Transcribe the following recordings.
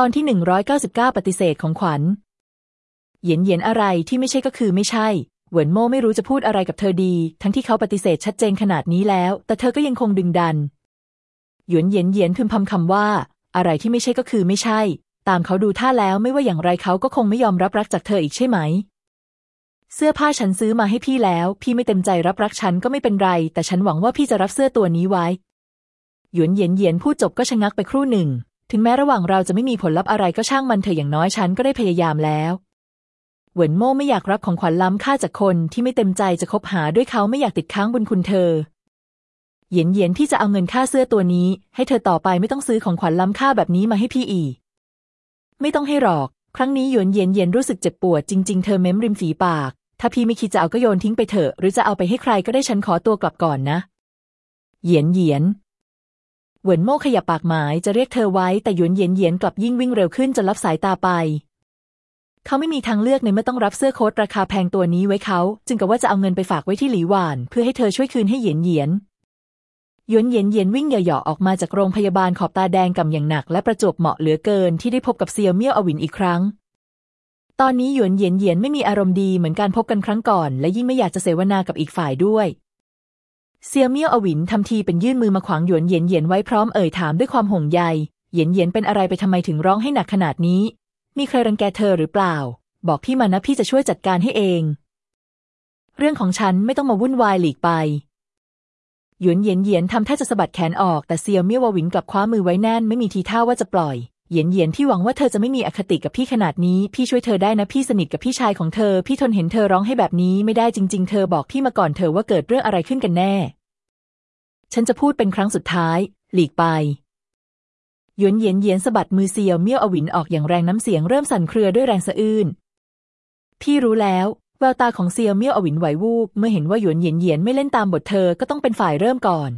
ตอนที่หนึ่งร้อยเก้าสิบเก้าปฏิเสธของขวัญ เหย็นเหย็นอะไรที่ไม่ใช่ก็คือไม่ใช่ เหวินโม่ไม่รู้จะพูดอะไรกับเธอดี ทั้งที่เขาปฏิเสธชัดเจนขนาดนี้แล้ว แต่เธอก็ยังคงดึงดัน หยวนเหย็นเหย็นพึมพำคำว่า อะไรที่ไม่ใช่ก็คือไม่ใช่ ตามเขาดูท่าแล้วไม่ว่าอย่างไรเขาก็คงไม่ยอมรับรักจากเธออีกใช่ไหม เสื้อผ้าฉันซื้อมาให้พี่แล้ว พี่ไม่เต็มใจรับรักฉันก็ไม่เป็นไร แต่ฉันหวังว่าพี่จะรับเสื้อตัวนี้ไว้ หยวนเหย็นเหย็นพูดจบก็ชะงักไปครู่หนึ่ง ถึงแม้ระหว่างเราจะไม่มีผลลัพธ์อะไรก็ช่างมันเถอะอย่างน้อยฉันก็ได้พยายามแล้วเหวินโม่ไม่อยากรับของขวัญล้ำค่าจากคนที่ไม่เต็มใจจะคบหาด้วยเขาไม่อยากติดค้างบุญคุณเธอ เหย็นเหย็นพี่จะเอาเงินค่าเสื้อตัวนี้ ให้เธอต่อไปไม่ต้องซื้อของขวัญล้ำค่าแบบนี้มาให้พี่อีก ไม่ต้องให้หรอก ครั้งนี้หยวนเหย็นเหย็นรู้สึกเจ็บปวดจริงๆ เธอเม้มริมฝีปาก ถ้าพี่ไม่คิดจะเอาก็โยนทิ้งไปเถอะ หรือจะเอาไปให้ใครก็ได้ฉันขอตัวกลับก่อนนะ เหยียนเหยียน เหวินโม่ขยับปากหมายจะเรียกเธอไว้แต่หยวนเยียนเยียนกลับยิ่งวิ่งเร็วขึ้นจนรับสายตาไป เขาไม่มีทางเลือกในเมื่อต้องรับเสื้อโค้ทราคาแพงตัวนี้ไว้เขา จึงกับว่าจะเอาเงินไปฝากไว้ที่หลีหวาน เพื่อให้เธอช่วยคืนให้เหยียนเหยียนหยวนเหยียนเหยียนวิ่งเหย่อๆออกมาจากโรงพยาบาลขอบตาแดงกำอย่างหนัก และประจวบเหมาะเหลือเกินที่ได้พบกับเซียวเมี่ยวอวินอีกครั้ง ตอนนี้หยวนเหยียนเหยียนไม่มีอารมณ์ดีเหมือนการพบกันครั้งก่อน และยิ่งไม่อยากจะเสวนากับอีกฝ่ายด้วย เซียเมี่ยวอวินทำทีเป็นยื่นมือมาขวางหยวนเหยียนเหยียนไว้พร้อมเอ่ยถามด้วยความห่วงใยเหยียนเหยียนเป็นอะไรไปทำไมถึงร้องให้หนักขนาดนี้ มีใครรังแกเธอหรือเปล่า บอกพี่มานะพี่จะช่วยจัดการให้เอง เรื่องของฉันไม่ต้องมาวุ่นวายหลีกไปหยวนเหยียนเหยียนทำท่าจะสะบัดแขนออกแต่เซียวเมี่ยววินกลับคว้ามือไว้แน่นไม่มีทีท่าว่าจะปล่อย เหยียนเหยียนพี่หวังว่าเธอจะไม่มีอคติกับพี่ขนาดนี้ พี่ช่วยเธอได้นะพี่สนิทกับพี่ชายของเธอ พี่ทนเห็นเธอร้องให้แบบนี้ไม่ได้จริง ๆ เธอบอกพี่มาก่อนเธอว่าเกิดเรื่องอะไรขึ้นกันแน่ ฉันจะพูดเป็นครั้งสุดท้าย หลีกไปหยวนเหยียนเหยียนสะบัดมือเซียวเมี่ยวอวินออกอย่างแรงน้ำเสียงเริ่มสั่นเครือด้วยแรงสะอื้นพี่รู้แล้วแววตาของเซียวเมี่ยวอวินไหววูบเมื่อเห็นว่าหยวนเหยียนเหยียนไม่เล่นตามบทเธอก็ต้องเป็นฝ่ายเริ่มก่อน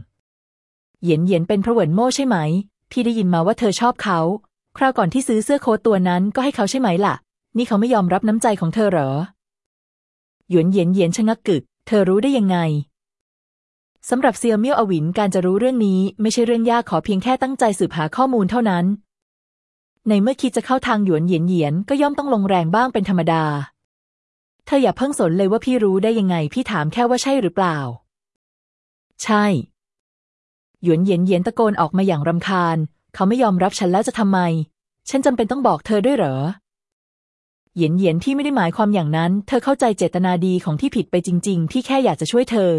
เหยียนเหยียนเป็นพระเวินโม่ใช่ไหม พี่ได้ยินมาว่าเธอชอบเขา คราวก่อนที่ซื้อเสื้อโค้ทตัวนั้นก็ให้เขาใช่ไหมล่ะ นี่เขาไม่ยอมรับน้ำใจของเธอเหรอ หยวนเหยียนเหยียนชะงักกึก เธอรู้ได้ยังไงสำหรับเซียวเมี่ยวอวินการจะรู้เรื่องนี้ไม่ใช่เรื่องยากขอเพียงแค่ตั้งใจสืบหาข้อมูลเท่านั้น ในเมื่อคิดจะเข้าทางหยวนเหยียนเหยียนก็ย่อมต้องลงแรงบ้างเป็นธรรมดา เธออย่าเพิ่งสนเลยว่าพี่รู้ได้ยังไง พี่ถามแค่ว่าใช่หรือเปล่า ใช่ หยวนเหยียนเหยียนตะโกนออกมาอย่างรำคาญ เขาไม่ยอมรับฉันแล้วจะทำไม ฉันจำเป็นต้องบอกเธอด้วยเหรอ เหยียนเหยียนพี่ไม่ได้หมายความอย่างนั้น เธอเข้าใจเจตนาดีของพี่ผิดไปจริงๆพี่แค่อยากจะช่วยเธอ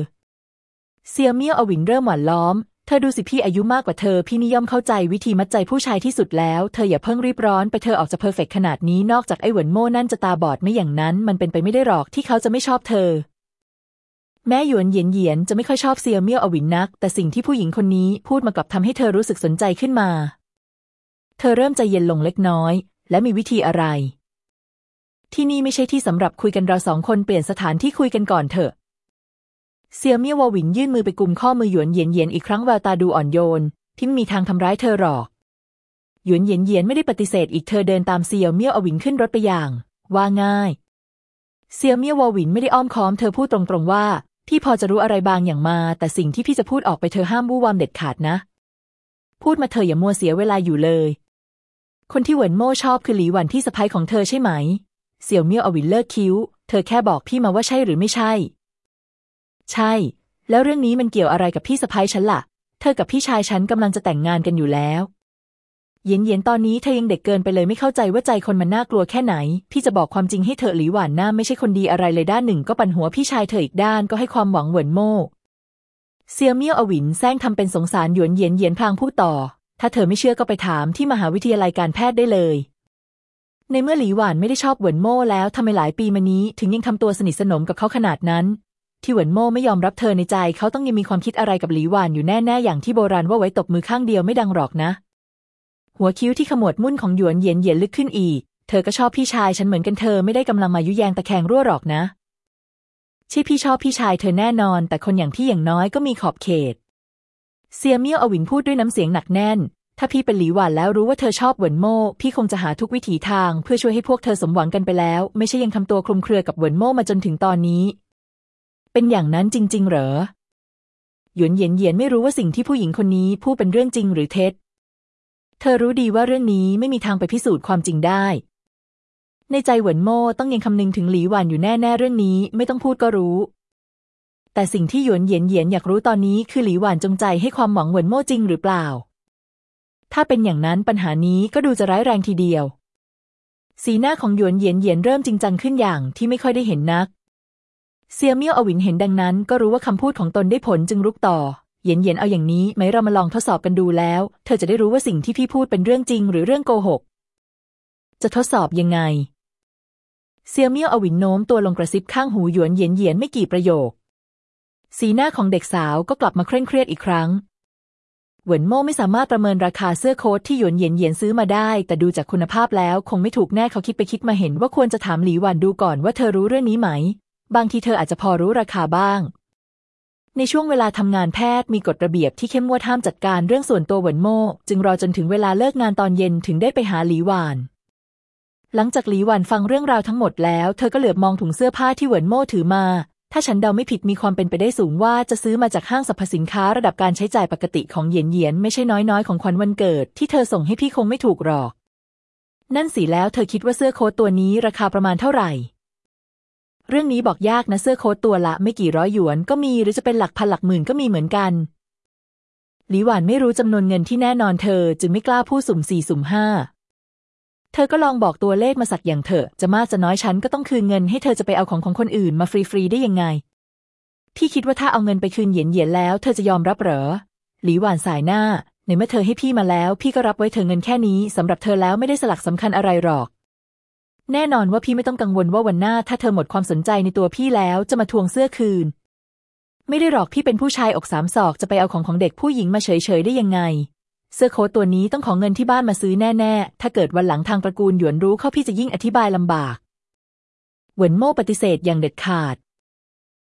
เซียวเมี่ยวอวินเริ่มหว่านล้อม เธอดูสิพี่อายุมากกว่าเธอ พี่นิยมเข้าใจวิธีมัดใจผู้ชายที่สุดแล้ว เธออย่าเพิ่งรีบร้อนไปเธอออกจะ perfect ขนาดนี้นอกจากไอ้เหวินโม่นั่นจะตาบอดไม่อย่างนั้น มันเป็นไปไม่ได้หรอกที่เขาจะไม่ชอบเธอ แม้หยวนเหยียนเหยียนจะไม่ค่อยชอบเซียวเมี่ยวอวินนัก แต่สิ่งที่ผู้หญิงคนนี้พูดมากลับทำให้เธอรู้สึกสนใจขึ้นมา เธอเริ่มใจเย็นลงเล็กน้อย และมีวิธีอะไร ที่นี่ไม่ใช่ที่สำหรับคุยกันเราสองคนเปลี่ยนสถานที่คุยกันก่อนเถอะ เซียวเมี่ยววาวินยื่นมือไปกุมข้อมือหยวนเหยียนเหยียนอีกครั้งแววตาดูอ่อนโยน ที่ไม่มีทางทำร้ายเธอหรอก หยวนเหยียนเหยียนไม่ได้ปฏิเสธอีกเธอเดินตามเซียวเมี่ยวอวินขึ้นรถไปอย่าง ว่าง่ายเซียวเมี่ยววาวินไม่ได้อ้อมค้อมเธอพูดตรงๆว่า พี่พอจะรู้อะไรบางอย่างมา แต่สิ่งที่พี่จะพูดออกไปเธอห้ามวู่วามเด็ดขาดนะ พูดมาเธออย่ามัวเสียเวลาอยู่เลย คนที่เหวินโม่ชอบคือหลีหวันที่สะพ้ายของเธอใช่ไหม เสี่ยวเมี่ยวอวินเลิกคิ้ว เธอแค่บอกพี่มาว่าใช่หรือไม่ใช่ ใช่ แล้วเรื่องนี้มันเกี่ยวอะไรกับพี่สะใภ้ฉันล่ะ เธอกับพี่ชายฉันกำลังจะแต่งงานกันอยู่แล้ว เหยียนเหยียนตอนนี้เธอยังเด็กเกินไปเลยไม่เข้าใจว่าใจคนมันน่ากลัวแค่ไหน พี่จะบอกความจริงให้เธอหลีหวันน่ะไม่ใช่คนดีอะไรเลยด้านหนึ่งก็ปั่นหัวพี่ชายเธออีกด้านก็ให้ความหวังเหวินโม่เซียเมี่ยวอวินแซงทำเป็นสงสารหยวนเย็นเย็นพลางพูดต่อ ถ้าเธอไม่เชื่อก็ไปถามที่มหาวิทยาลัยการแพทย์ได้เลย ในเมื่อหลีหวานไม่ได้ชอบเหวินโม่แล้วทำไมหลายปีมานี้ ถึงยังทำตัวสนิทสนมกับเขาขนาดนั้น ที่เหวินโม่ไม่ยอมรับเธอในใจเขาต้องยังมีความคิดอะไรกับหลีหวานอยู่แน่ๆอย่างที่โบราณว่าไว้ตบมือข้างเดียวไม่ดังหรอกนะ หัวคิ้วที่ขมวดมุ่นของหยวนเหยียนเหยียนลึกขึ้นอีก เธอก็ชอบพี่ชายฉันเหมือนกันเธอไม่ได้กำลังมายุแยงตะแคงรั่วหรอกนะใช่พี่ชอบพี่ชายเธอแน่นอน แต่คนอย่างพี่อย่างน้อยก็มีขอบเขต เซียเมี่ยวอวินพูดด้วยน้ำเสียงหนักแน่น ถ้าพี่เป็นหลีหวานแล้วรู้ว่าเธอชอบเหวินโม่ พี่คงจะหาทุกวิถีทางเพื่อช่วยให้พวกเธอสมหวังกันไปแล้ว ไม่ใช่ยังทำตัวคลุมเครือกับเหวินโม่มาจนถึงตอนนี้ เป็นอย่างนั้นจริง ๆ เหรอหยวนเยียนเยียนไม่รู้ว่าสิ่งที่ผู้หญิงคนนี้พูดเป็นเรื่องจริงหรือเท็จ เธอรู้ดีว่าเรื่องนี้ไม่มีทางไปพิสูจน์ความจริงได้ ในใจเหวินโม่ต้องยังคำนึงถึงหลีหวานอยู่แน่ๆเรื่องนี้ไม่ต้องพูดก็รู้ แต่สิ่งที่หยวนเหยียนเหยียนอยากรู้ตอนนี้คือหลีหวานจงใจให้ความหวังเหวินโม่จริงหรือเปล่า ถ้าเป็นอย่างนั้นปัญหานี้ก็ดูจะร้ายแรงทีเดียว สีหน้าของหยวนเหยียนเหยียนเริ่มจริงจังขึ้นอย่างที่ไม่ค่อยได้เห็นนัก เซียเมี่ยวอวินเห็นดังนั้น ก็รู้ว่าคำพูดของตนได้ผลจึงรุกต่อ เยียนเยียนเอาอย่างนี้ไหมเรามาลองทดสอบกันดูแล้ว เธอจะได้รู้ว่าสิ่งที่พี่พูดเป็นเรื่องจริงหรือเรื่องโกหก จะทดสอบยังไง เซียเมี่ยวอวินโน้มตัวลงกระซิบข้างหูหยวนเยียนเยียนไม่กี่ประโยค สีหน้าของเด็กสาวก็กลับมาเคร่งเครียดอีกครั้ง เหวินโม่ไม่สามารถประเมินราคาเสื้อโค้ทที่หยวนเยียนเยียนซื้อมาได้ แต่ดูจากคุณภาพแล้วคงไม่ถูกแน่เขาคิดไปคิดมาเห็นว่าควรจะถามหลีหวันดูก่อนว่าเธอรู้เรื่องนี้ไหมบางทีเธออาจจะพอรู้ราคาบ้าง ในช่วงเวลาทำงานแพทย์มีกฎระเบียบที่เข้มงวดห้ามจัดการเรื่องส่วนตัวเหวินโม่จึงรอจนถึงเวลาเลิกงานตอนเย็นถึงได้ไปหาหลีหวาน หลังจากหลีหวานฟังเรื่องราวทั้งหมดแล้ว เธอก็เหลือบมองถุงเสื้อผ้าที่เหวินโม่ถือมา ถ้าฉันเดาไม่ผิดมีความเป็นไปได้สูงว่าจะซื้อมาจากห้างสรรพสินค้าระดับการใช้จ่ายปกติของเหยียนเหยียนไม่ใช่น้อยๆของขวัญวันเกิด ที่เธอส่งให้พี่คงไม่ถูกหรอก นั่นสิแล้วเธอคิดว่าเสื้อโค้ทตัวนี้ราคาประมาณเท่าไหร่ เรื่องนี้บอกยากนะเสื้อโค้ทตัวละไม่กี่ร้อยหยวนก็มีหรือจะเป็นหลักพันหลักหมื่นก็มีเหมือนกัน หลีหวานไม่รู้จำนวนเงินที่แน่นอนเธอจึงไม่กล้าพูดสุ่มสี่สุ่มห้าเธอก็ลองบอกตัวเลขมาสักอย่างเถอะ จะมากจะน้อยฉันก็ต้องคืนเงินให้เธอจะไปเอาของของคนอื่นมาฟรีๆได้ยังไง พี่คิดว่าถ้าเอาเงินไปคืนเหยียนเหยียนแล้ว เธอจะยอมรับเหรอ หลีหวานสายหน้าในเมื่อเธอให้พี่มาแล้ว พี่ก็รับไว้เธอเงินแค่นี้สำหรับเธอแล้วไม่ได้สลักสำคัญอะไรหรอก แน่นอนว่าพี่ไม่ต้องกังวลว่าวันหน้าถ้าเธอหมดความสนใจในตัวพี่แล้วจะมาทวงเสื้อคืน ไม่ได้หรอกพี่เป็นผู้ชายอกสามศอกจะไปเอาของของเด็กผู้หญิงมาเฉยๆได้ยังไง เสื้อโค้ทตัวนี้ต้องของเงินที่บ้านมาซื้อแน่ๆ ถ้าเกิดวันหลังทางตระกูลหยวนรู้เข้าพี่จะยิ่งอธิบายลำบาก เหวินโม่ปฏิเสธอย่างเด็ดขาด